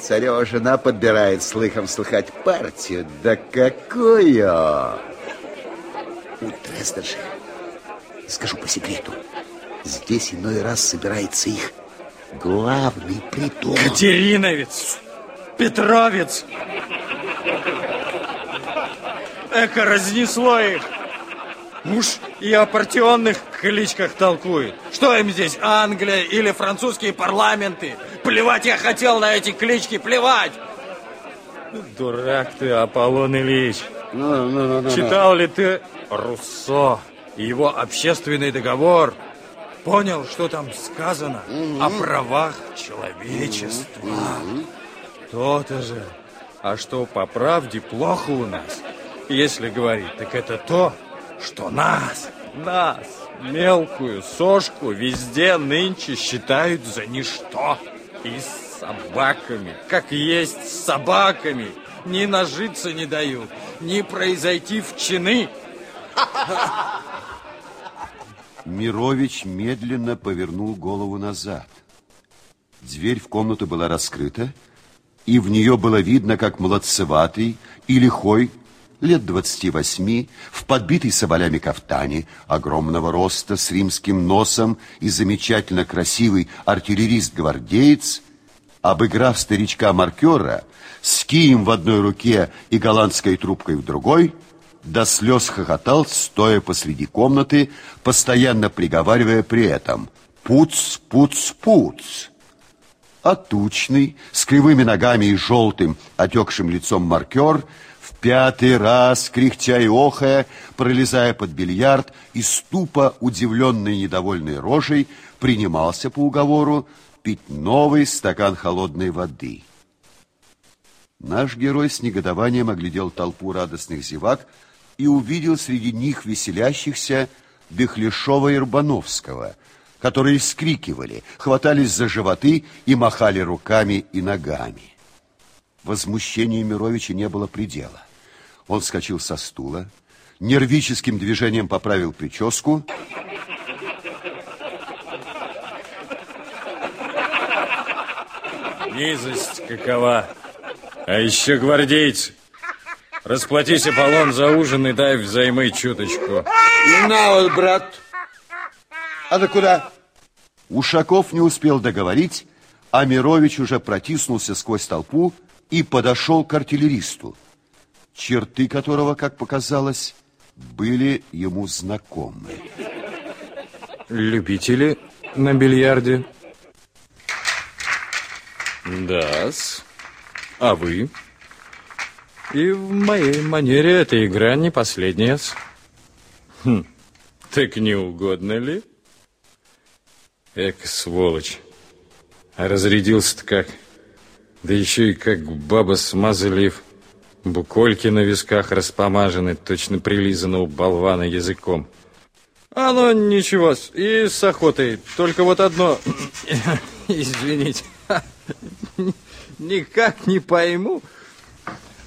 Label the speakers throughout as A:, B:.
A: Царева жена подбирает слыхом слыхать партию. Да какую! У Дрездена скажу по секрету, здесь иной раз собирается их главный притон.
B: Катериновец, Петровец. Эко разнесло их. Муж и о партионных кличках толкует. Что им здесь, Англия или французские парламенты? Плевать я хотел на эти клички, плевать! Дурак ты, Аполлон Ильич.
A: Ну, ну, ну, ну,
B: Читал ли ты Руссо и его общественный договор? Понял, что там сказано о правах человечества? То-то же. А что по правде плохо у нас? Если говорить, так это то, что нас, нас, мелкую сошку, везде нынче считают за ничто. И с собаками, как есть с собаками, ни нажиться не дают, ни произойти в чины.
C: Мирович медленно повернул голову назад. Дверь в комнату была раскрыта, и в нее было видно, как молодцеватый и лихой, лет двадцати восьми, в подбитой соболями кафтане, огромного роста, с римским носом и замечательно красивый артиллерист-гвардеец, обыграв старичка-маркера, с кием в одной руке и голландской трубкой в другой, до слез хохотал, стоя посреди комнаты, постоянно приговаривая при этом «Пуц, пуц, пуц!» А тучный, с кривыми ногами и желтым, отекшим лицом маркер, в пятый раз, кряхтя и охая, пролезая под бильярд и ступа, удивленной недовольной рожей, принимался по уговору пить новый стакан холодной воды. Наш герой с негодованием оглядел толпу радостных зевак и увидел среди них веселящихся Бехлешова и Рбановского, которые скрикивали, хватались за животы и махали руками и ногами. Возмущению Мировича не было предела. Он вскочил со стула, нервическим движением поправил прическу.
B: Низость какова. А еще гвардейцы. Расплатись, Аполлон, за ужин и дай взаймы чуточку.
A: На вот, брат. А ты куда?
C: Ушаков не успел договорить, а Мирович уже протиснулся сквозь толпу и подошел к артиллеристу, черты которого, как показалось, были ему знакомы.
B: Любители на бильярде? Да-с. А вы? И в моей манере эта игра не последняя. -с. Хм, так не угодно ли? Эк, сволочь. А разрядился-то как? Да еще и как баба смазалив. Букольки на висках распомажены, точно прилизанного болвана языком. А ну, ничего, и с охотой. Только вот одно... Извините. Никак не пойму,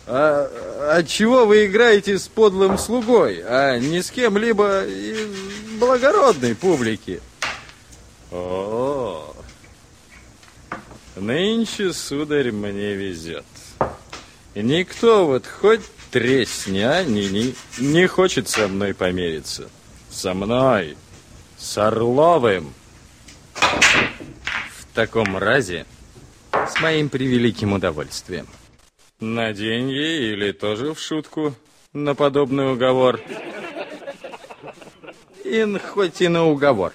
B: а, от чего вы играете с подлым слугой, а не с кем-либо из благородной публики? О, нынче, сударь, мне везет. Никто вот хоть тресня не, не, не хочет со мной помериться. Со мной, с Орловым. В таком разе с моим превеликим удовольствием. На деньги или тоже в шутку на подобный уговор? Ин хоть и на уговор.